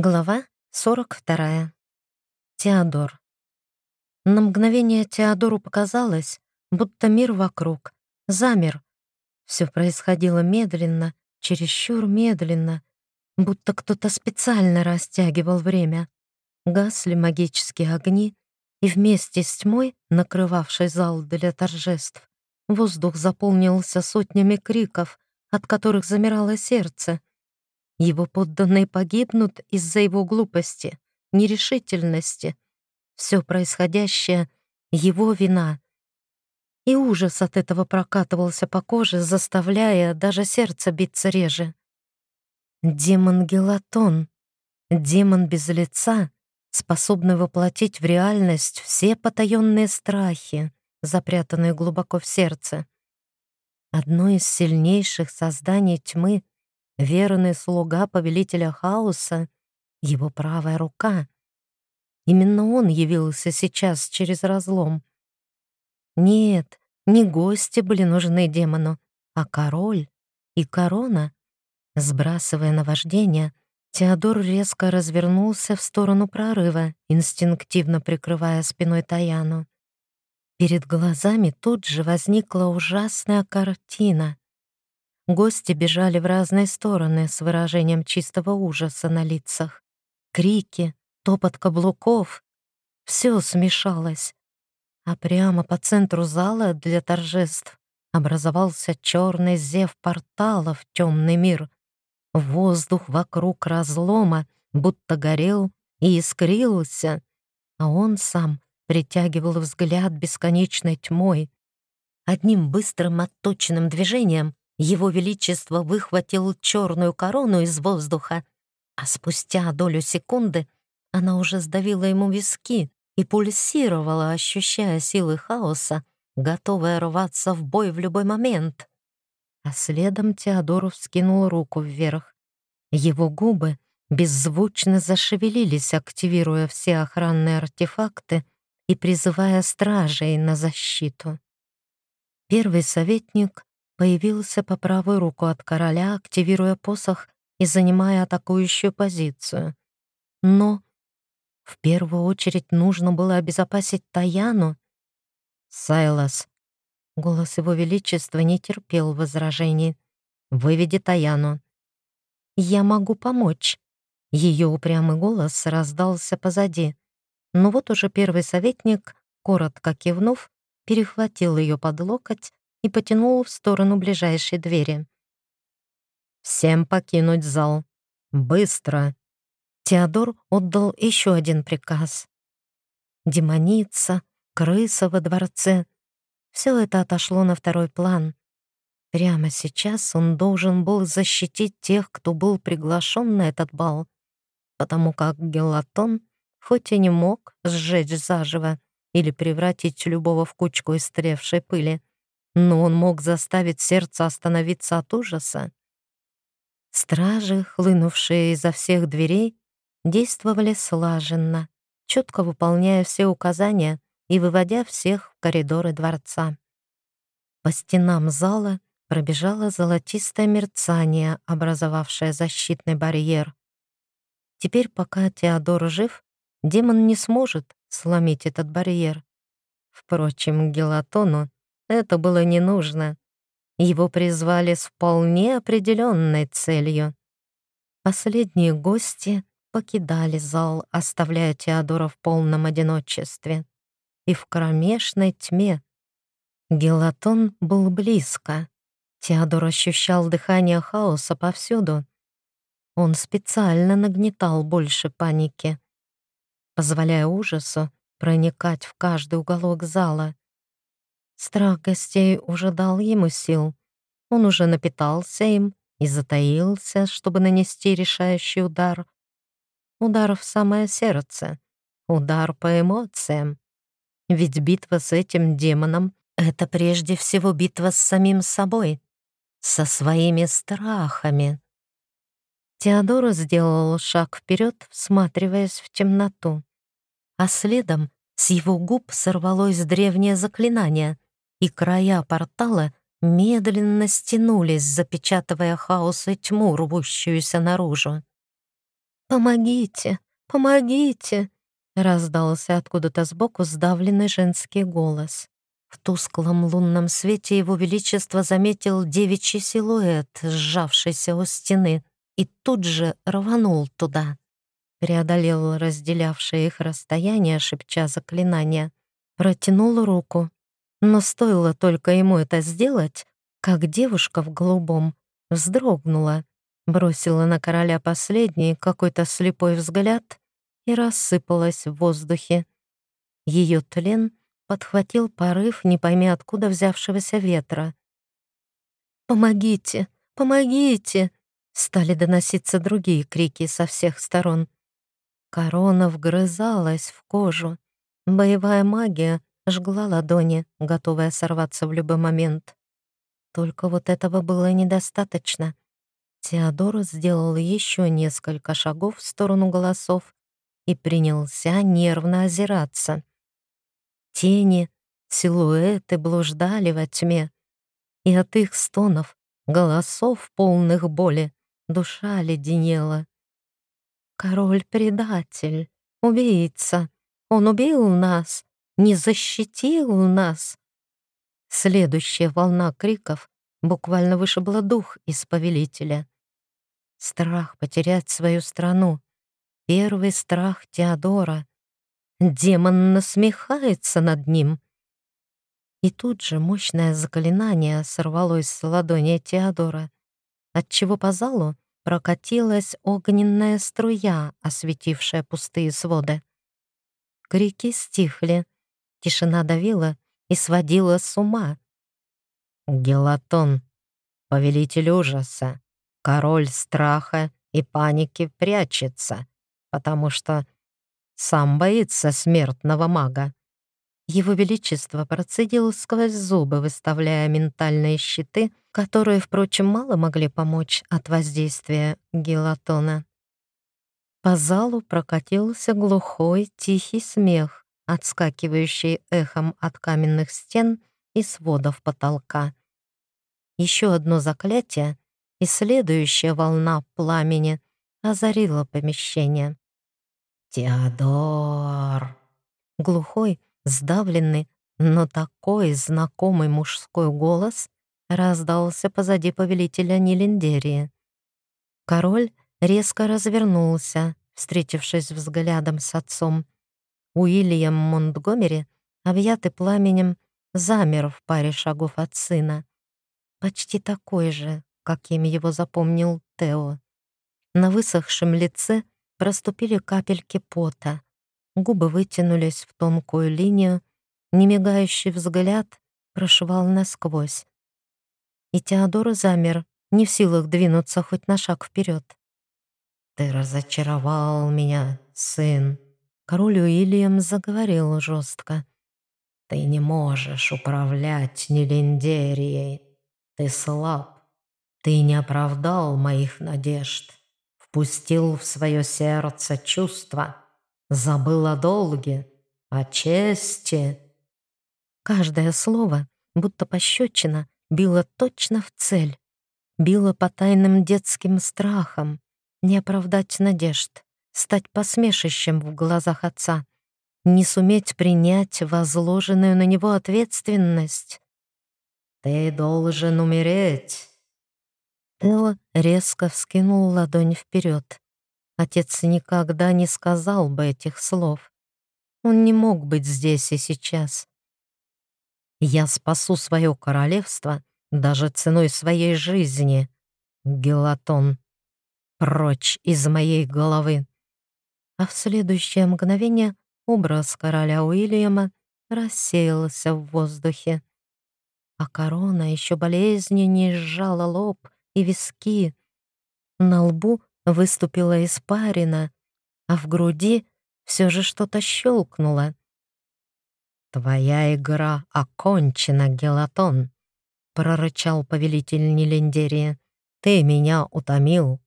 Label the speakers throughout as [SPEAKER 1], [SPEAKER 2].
[SPEAKER 1] Глава 42. Теодор. На мгновение Теодору показалось, будто мир вокруг замер. Все происходило медленно, чересчур медленно, будто кто-то специально растягивал время. Гасли магические огни, и вместе с тьмой, накрывавшей зал для торжеств, воздух заполнился сотнями криков, от которых замирало сердце — его подданные погибнут из-за его глупости, нерешительности. Все происходящее — его вина. И ужас от этого прокатывался по коже, заставляя даже сердце биться реже. Демон Гелатон, демон без лица, способный воплотить в реальность все потаенные страхи, запрятанные глубоко в сердце. Одно из сильнейших созданий тьмы — верный слуга повелителя хаоса, его правая рука. Именно он явился сейчас через разлом. Нет, не гости были нужны демону, а король и корона. Сбрасывая наваждение, Теодор резко развернулся в сторону прорыва, инстинктивно прикрывая спиной Таяну. Перед глазами тут же возникла ужасная картина. Гости бежали в разные стороны с выражением чистого ужаса на лицах. Крики, топот каблуков — все смешалось. А прямо по центру зала для торжеств образовался черный зев портала в темный мир. Воздух вокруг разлома будто горел и искрился, а он сам притягивал взгляд бесконечной тьмой. Одним быстрым отточенным движением его Величество выхватил черную корону из воздуха, а спустя долю секунды она уже сдавила ему виски и пульсировала, ощущая силы хаоса, готовая рваться в бой в любой момент. А следом Теодоров скинул руку вверх. Его губы беззвучно зашевелились, активируя все охранные артефакты и призывая стражей на защиту. Первый советник появился по правую руку от короля, активируя посох и занимая атакующую позицию. Но в первую очередь нужно было обезопасить Таяну. «Сайлас!» Голос его величества не терпел возражений. «Выведи Таяну». «Я могу помочь». Ее упрямый голос раздался позади. Но вот уже первый советник, коротко кивнув, перехватил ее под локоть и потянул в сторону ближайшей двери. «Всем покинуть зал. Быстро!» Теодор отдал еще один приказ. Демоница, крыса во дворце — все это отошло на второй план. Прямо сейчас он должен был защитить тех, кто был приглашен на этот бал, потому как Гелатон, хоть и не мог сжечь заживо или превратить любого в кучку истревшей пыли, но он мог заставить сердце остановиться от ужаса. Стражи, хлынувшие изо всех дверей, действовали слаженно, четко выполняя все указания и выводя всех в коридоры дворца. По стенам зала пробежало золотистое мерцание, образовавшее защитный барьер. Теперь, пока Теодор жив, демон не сможет сломить этот барьер. Впрочем, Гелатону это было не нужно. Его призвали с вполне определенной целью. Последние гости покидали зал, оставляя Теодора в полном одиночестве. И в кромешной тьме. Гелатон был близко. Теодор ощущал дыхание хаоса повсюду. Он специально нагнетал больше паники, позволяя ужасу проникать в каждый уголок зала. Страх гостей уже дал ему сил. Он уже напитался им и затаился, чтобы нанести решающий удар. Удар в самое сердце. Удар по эмоциям. Ведь битва с этим демоном — это прежде всего битва с самим собой, со своими страхами. Теодора сделал шаг вперед, всматриваясь в темноту. А следом с его губ сорвалось древнее заклинание — и края портала медленно стянулись, запечатывая хаос и тьму, рвущуюся наружу. «Помогите! Помогите!» Раздался откуда-то сбоку сдавленный женский голос. В тусклом лунном свете его величество заметил девичий силуэт, сжавшийся у стены, и тут же рванул туда. Преодолел разделявшее их расстояние, шепча заклинания, протянул руку. Но стоило только ему это сделать, как девушка в голубом вздрогнула, бросила на короля последний какой-то слепой взгляд и рассыпалась в воздухе. Ее тлен подхватил порыв, не пойми откуда взявшегося ветра. «Помогите! Помогите!» Стали доноситься другие крики со всех сторон. Корона вгрызалась в кожу. Боевая магия жгла ладони, готовая сорваться в любой момент. Только вот этого было недостаточно. Теодор сделал еще несколько шагов в сторону голосов и принялся нервно озираться. Тени, силуэты блуждали во тьме, и от их стонов, голосов, полных боли, душа леденела. Король-предатель, убийца, он убил нас, не защитил нас. Следующая волна криков буквально вышибла дух из повелителя. Страх потерять свою страну, Первый страх Теодора. Демон насмехается над ним. И тут же мощное заклинание сорвалось с ладони Теодора, отчего по залу прокатилась огненная струя, осветившая пустые своды. Крики стихли, тишина давила и сводила с ума. Гелатон, повелитель ужаса, король страха и паники прячется потому что сам боится смертного мага. Его Величество процедил сквозь зубы, выставляя ментальные щиты, которые, впрочем, мало могли помочь от воздействия гелатона. По залу прокатился глухой, тихий смех, отскакивающий эхом от каменных стен и сводов потолка. Еще одно заклятие, и следующая волна пламени озарила помещение. «Теодор!» Глухой, сдавленный, но такой знакомый мужской голос раздался позади повелителя Нилендерии. Король резко развернулся, встретившись взглядом с отцом. Уильям Монтгомери, объятый пламенем, замер в паре шагов от сына. Почти такой же, каким его запомнил Тео. На высохшем лице проступили капельки пота. Губы вытянулись в тонкую линию, немигающий взгляд прошивал насквозь. И Теодор замер, не в силах двинуться хоть на шаг вперед. «Ты разочаровал меня, сын!» Король Уильям заговорил жестко. «Ты не можешь управлять Нелендерией. Ты слаб. Ты не оправдал моих надежд впустил в свое сердце чувства, забыл о долге, о чести. Каждое слово, будто пощечина, било точно в цель, било по тайным детским страхам, не оправдать надежд, стать посмешищем в глазах отца, не суметь принять возложенную на него ответственность. «Ты должен умереть», Тео резко вскинул ладонь вперед. Отец никогда не сказал бы этих слов. Он не мог быть здесь и сейчас. «Я спасу свое королевство даже ценой своей жизни, Гелатон. Прочь из моей головы!» А в следующее мгновение образ короля Уильяма рассеялся в воздухе. А корона еще болезненнее сжала лоб — и виски. На лбу выступила испарина, а в груди все же что-то щелкнуло. «Твоя игра окончена, Гелатон», — прорычал повелитель Нелендерии. «Ты меня утомил».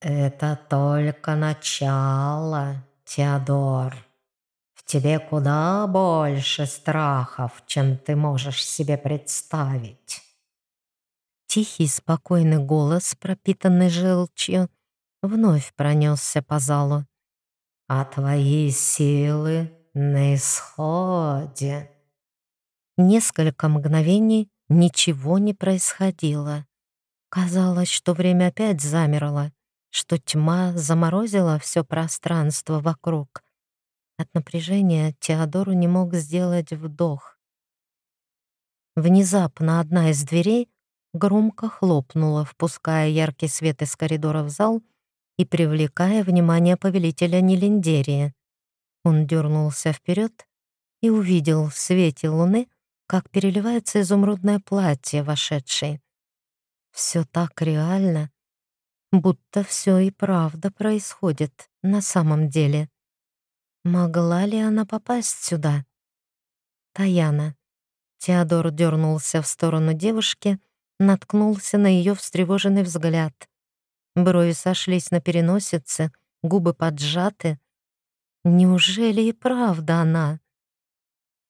[SPEAKER 1] «Это только начало, Теодор. В тебе куда больше страхов, чем ты можешь себе представить». Тихий, спокойный голос, пропитанный желчью, вновь пронесся по залу. «А твои силы на исходе». Несколько мгновений ничего не происходило. Казалось, что время опять замерло, что тьма заморозила все пространство вокруг. От напряжения Теодору не мог сделать вдох. Внезапно одна из дверей громко хлопнула, впуская яркий свет из коридора в зал и привлекая внимание повелителя Нелиндерии. Он дернулся вперед и увидел в свете луны, как переливается изумрудное платье вошедшей. Все так реально, будто все и правда происходит на самом деле. Могла ли она попасть сюда? Таяна. Теодор дернулся в сторону девушки, наткнулся на ее встревоженный взгляд. Брови сошлись на переносице, губы поджаты. Неужели и правда она?